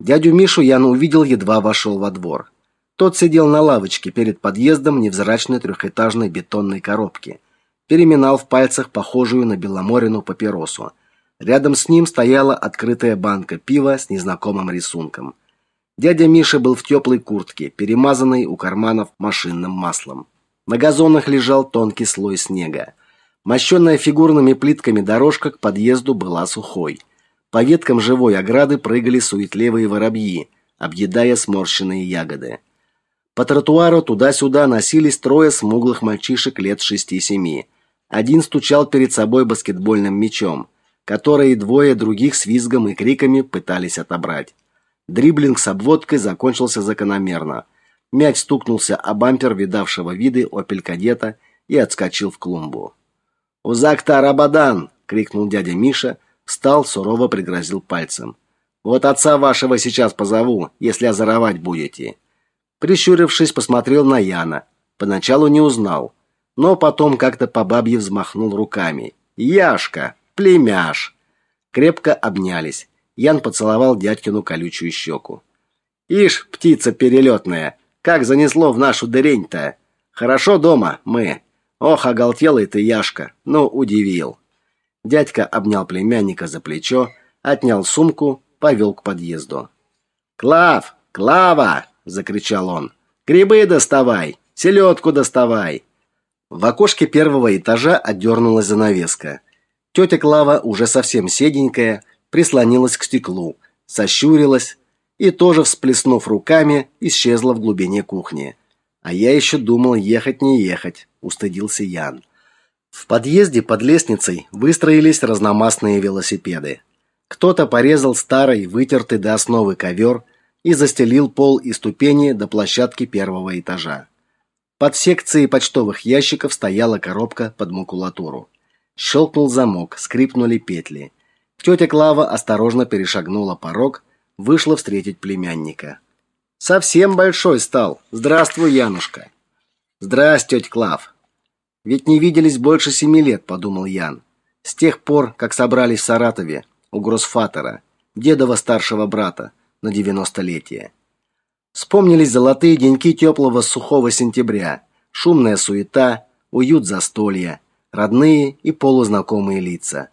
Дядю Мишу Ян увидел едва вошел во двор. Тот сидел на лавочке перед подъездом невзрачной трехэтажной бетонной коробки. Переминал в пальцах похожую на беломорину папиросу. Рядом с ним стояла открытая банка пива с незнакомым рисунком. Дядя Миша был в теплой куртке, перемазанной у карманов машинным маслом. На газонах лежал тонкий слой снега. Мощенная фигурными плитками дорожка к подъезду была сухой. По веткам живой ограды прыгали суетливые воробьи, объедая сморщенные ягоды. По тротуару туда-сюда носились трое смуглых мальчишек лет шести-семи. Один стучал перед собой баскетбольным мячом, который двое других с визгом и криками пытались отобрать. Дриблинг с обводкой закончился закономерно. Мяч стукнулся о бампер видавшего виды Opel Кадета и отскочил в клумбу. «Узак-то Рабадан!» — крикнул дядя Миша, встал, сурово пригрозил пальцем. «Вот отца вашего сейчас позову, если озоровать будете». Прищурившись, посмотрел на Яна. Поначалу не узнал, но потом как-то по бабье взмахнул руками. «Яшка! Племяш!» Крепко обнялись. Ян поцеловал дядькину колючую щеку. «Ишь, птица перелетная, как занесло в нашу дырень-то! Хорошо дома мы. Ох, оголтелый ты, Яшка, ну, удивил!» Дядька обнял племянника за плечо, отнял сумку, повел к подъезду. «Клав! Клава!» закричал он. Грибы доставай, селедку доставай. В окошке первого этажа отдернулась занавеска. Тетя Клава, уже совсем седенькая, прислонилась к стеклу, сощурилась и тоже всплеснув руками, исчезла в глубине кухни. А я еще думал ехать не ехать, устыдился Ян. В подъезде под лестницей выстроились разномастные велосипеды. Кто-то порезал старый, вытертый до основы ковер, и застелил пол и ступени до площадки первого этажа. Под секцией почтовых ящиков стояла коробка под макулатуру. Щелкнул замок, скрипнули петли. Тетя Клава осторожно перешагнула порог, вышла встретить племянника. Совсем большой стал. Здравствуй, Янушка. Здрасте, тетя Клав. Ведь не виделись больше семи лет, подумал Ян. С тех пор, как собрались в Саратове у Гросфатера, дедова старшего брата, на девяностолетие. Вспомнились золотые деньки теплого сухого сентября, шумная суета, уют застолья, родные и полузнакомые лица.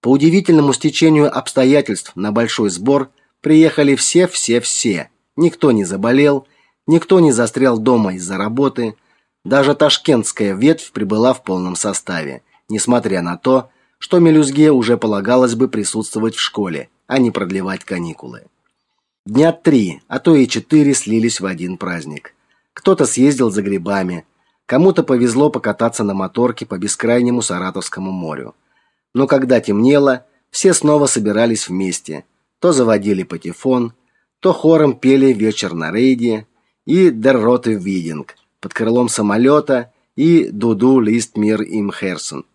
По удивительному стечению обстоятельств на большой сбор приехали все-все-все. Никто не заболел, никто не застрял дома из-за работы. Даже ташкентская ветвь прибыла в полном составе, несмотря на то, что Мелюзге уже полагалось бы присутствовать в школе, а не продлевать каникулы. Дня три, а то и четыре слились в один праздник. Кто-то съездил за грибами, кому-то повезло покататься на моторке по бескрайнему Саратовскому морю. Но когда темнело, все снова собирались вместе. То заводили патефон, то хором пели «Вечер на рейде» и «Der rote Видинг» под крылом самолета и «Дуду лист мир им Херсон».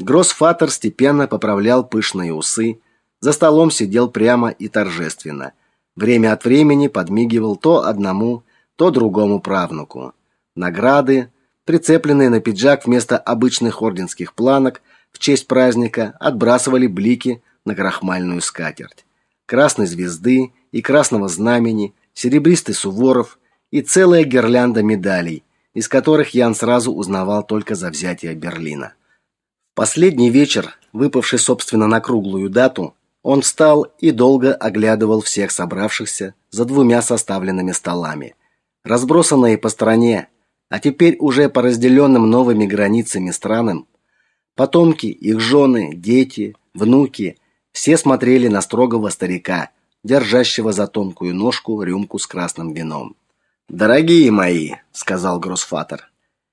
Гроссфатер степенно поправлял пышные усы, за столом сидел прямо и торжественно – Время от времени подмигивал то одному, то другому правнуку. Награды, прицепленные на пиджак вместо обычных орденских планок в честь праздника, отбрасывали блики на крахмальную скатерть. Красной звезды и красного знамени, серебристый Суворов и целая гирлянда медалей, из которых Ян сразу узнавал только за взятие Берлина. Последний вечер, выпавший собственно на круглую дату, он встал и долго оглядывал всех собравшихся за двумя составленными столами, разбросанные по стране, а теперь уже по разделенным новыми границами странам. Потомки, их жены, дети, внуки все смотрели на строгого старика, держащего за тонкую ножку рюмку с красным вином. "Дорогие мои", сказал Гроссфатер.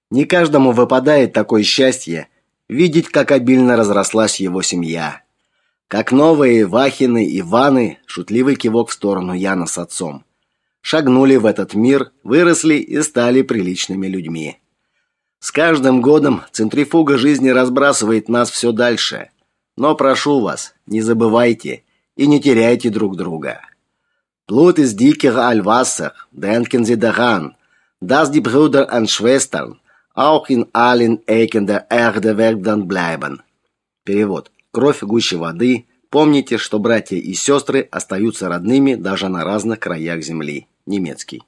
"Не каждому выпадает такое счастье видеть, как обильно разрослась его семья. Как новые Вахины и Иваны, шутливый кивок в сторону Яна с отцом. Шагнули в этот мир, выросли и стали приличными людьми. С каждым годом центрифуга жизни разбрасывает нас все дальше. Но прошу вас, не забывайте и не теряйте друг друга. Blut ist dicker als Wasser, denken Sie daran, dass die Brüder und Schwestern auch in allen Ecken der Erde werden bleiben. Перевод. Кровь гуще воды, Помните, что братья и сестры остаются родными даже на разных краях земли. Немецкий.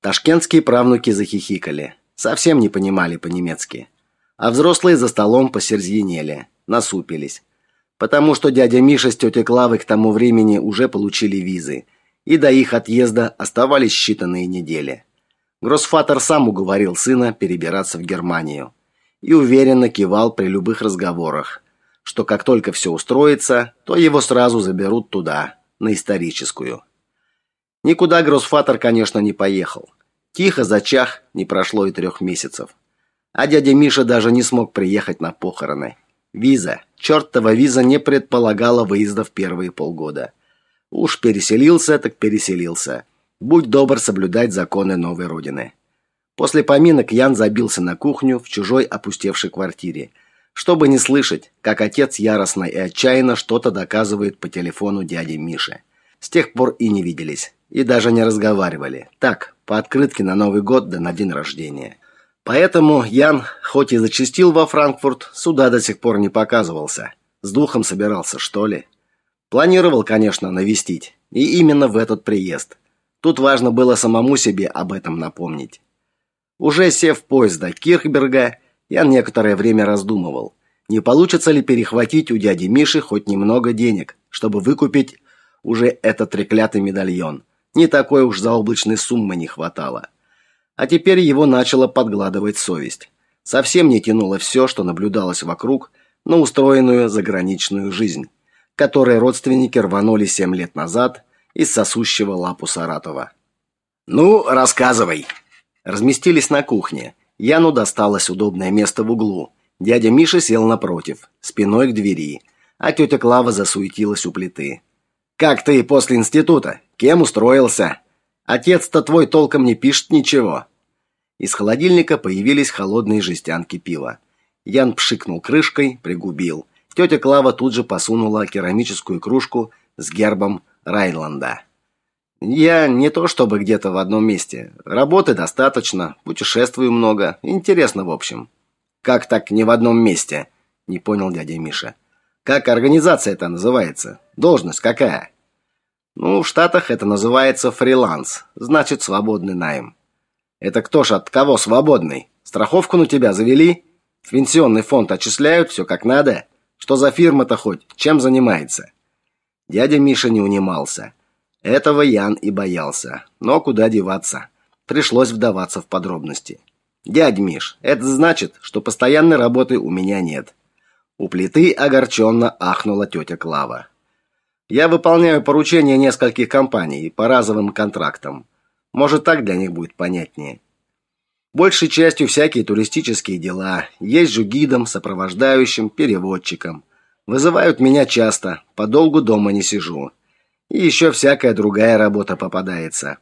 Ташкентские правнуки захихикали. Совсем не понимали по-немецки. А взрослые за столом посерзьенели, насупились. Потому что дядя Миша с тетей Клавой к тому времени уже получили визы, и до их отъезда оставались считанные недели. Гроссфатер сам уговорил сына перебираться в Германию и уверенно кивал при любых разговорах, что как только все устроится, то его сразу заберут туда, на историческую. Никуда Гроссфатер, конечно, не поехал. Тихо зачах, не прошло и трех месяцев. А дядя Миша даже не смог приехать на похороны. Виза, чертова виза не предполагала выезда в первые полгода. Уж переселился, так переселился. Будь добр соблюдать законы новой родины. После поминок Ян забился на кухню в чужой опустевшей квартире, чтобы не слышать, как отец яростно и отчаянно что-то доказывает по телефону дяде Мише. С тех пор и не виделись, и даже не разговаривали. Так, по открытке на Новый год да на день рождения. Поэтому Ян, хоть и зачастил во Франкфурт, сюда до сих пор не показывался. С духом собирался, что ли? Планировал, конечно, навестить, и именно в этот приезд. Тут важно было самому себе об этом напомнить. Уже сев в поезд до Кирхберга, я некоторое время раздумывал, не получится ли перехватить у дяди Миши хоть немного денег, чтобы выкупить уже этот треклятый медальон. Не такой уж заоблачной суммы не хватало. А теперь его начала подгладывать совесть. Совсем не тянуло все, что наблюдалось вокруг, на устроенную заграничную жизнь, которой родственники рванули семь лет назад из сосущего лапу Саратова. «Ну, рассказывай!» Разместились на кухне. Яну досталось удобное место в углу. Дядя Миша сел напротив, спиной к двери, а тетя Клава засуетилась у плиты. «Как ты после института? Кем устроился? Отец-то твой толком не пишет ничего». Из холодильника появились холодные жестянки пива. Ян пшикнул крышкой, пригубил. Тетя Клава тут же посунула керамическую кружку с гербом Райнланда. Я не то чтобы где-то в одном месте. Работы достаточно, путешествую много, интересно в общем. Как так не в одном месте? Не понял дядя Миша. Как организация это называется? Должность какая? Ну, в Штатах это называется фриланс, значит свободный найм. Это кто ж от кого свободный? Страховку на тебя завели? В пенсионный фонд отчисляют все как надо? Что за фирма-то хоть? Чем занимается? Дядя Миша не унимался. Этого Ян и боялся. Но куда деваться? Пришлось вдаваться в подробности. «Дядь Миш, это значит, что постоянной работы у меня нет». У плиты огорченно ахнула тетя Клава. «Я выполняю поручения нескольких компаний по разовым контрактам. Может, так для них будет понятнее. Большей частью всякие туристические дела. Езжу гидом, сопровождающим, переводчиком. Вызывают меня часто, подолгу дома не сижу. И еще всякая другая работа попадается.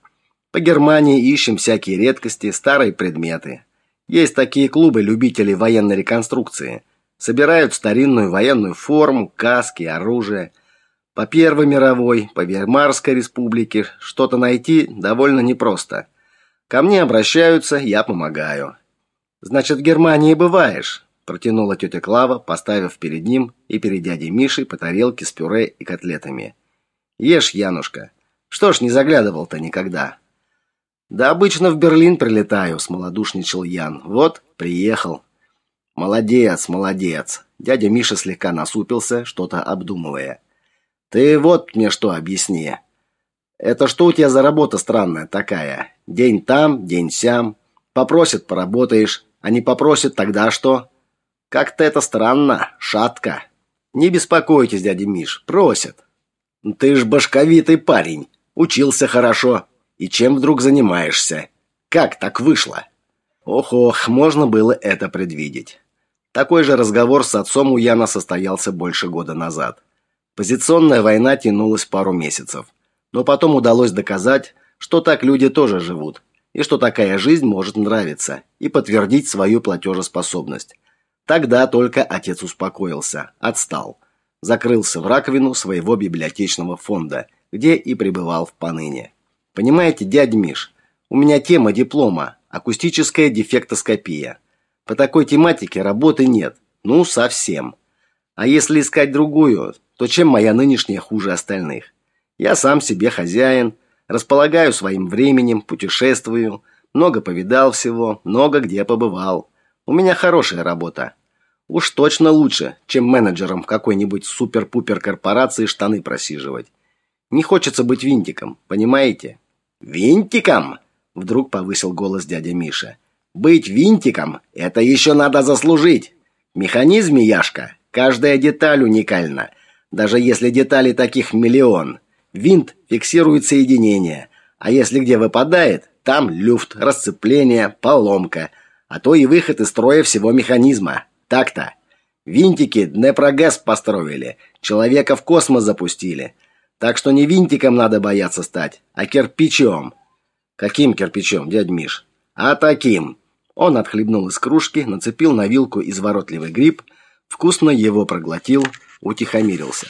По Германии ищем всякие редкости, старые предметы. Есть такие клубы любителей военной реконструкции. Собирают старинную военную форму, каски, оружие. По Первой мировой, по Веймарской республике что-то найти довольно непросто. Ко мне обращаются, я помогаю. Значит, в Германии бываешь, протянула тетя Клава, поставив перед ним и перед дядей Мишей по тарелке с пюре и котлетами. Ешь, Янушка. Что ж не заглядывал-то никогда? Да обычно в Берлин прилетаю, смолодушничал Ян. Вот, приехал. Молодец, молодец. Дядя Миша слегка насупился, что-то обдумывая. Ты вот мне что объясни. Это что у тебя за работа странная такая? День там, день сям. Попросят, поработаешь, а не попросят, тогда что? Как-то это странно, шатко. Не беспокойтесь, дядя Миш, просят. Ты ж башковитый парень, учился хорошо. И чем вдруг занимаешься? Как так вышло? Ох-ох, можно было это предвидеть. Такой же разговор с отцом у Яна состоялся больше года назад. Позиционная война тянулась пару месяцев, но потом удалось доказать, что так люди тоже живут, и что такая жизнь может нравиться, и подтвердить свою платежеспособность. Тогда только отец успокоился, отстал закрылся в раковину своего библиотечного фонда, где и пребывал в поныне. Понимаете, дядь Миш, у меня тема диплома акустическая дефектоскопия. По такой тематике работы нет. Ну, совсем. А если искать другую, то чем моя нынешняя хуже остальных? Я сам себе хозяин, располагаю своим временем, путешествую, много повидал всего, много где побывал. У меня хорошая работа. Уж точно лучше, чем менеджером какой-нибудь супер-пупер корпорации штаны просиживать. Не хочется быть винтиком, понимаете? Винтиком? Вдруг повысил голос дядя Миша. Быть винтиком это еще надо заслужить. В механизме, Яшка, каждая деталь уникальна, даже если деталей таких миллион. Винт фиксирует соединение, а если где выпадает, там люфт, расцепление, поломка, а то и выход из строя всего механизма. Так-то. Винтики Днепрогэс построили, человека в космос запустили. Так что не винтиком надо бояться стать, а кирпичом. Каким кирпичом, дядь Миш? А таким. Он отхлебнул из кружки, нацепил на вилку изворотливый гриб, вкусно его проглотил, утихомирился.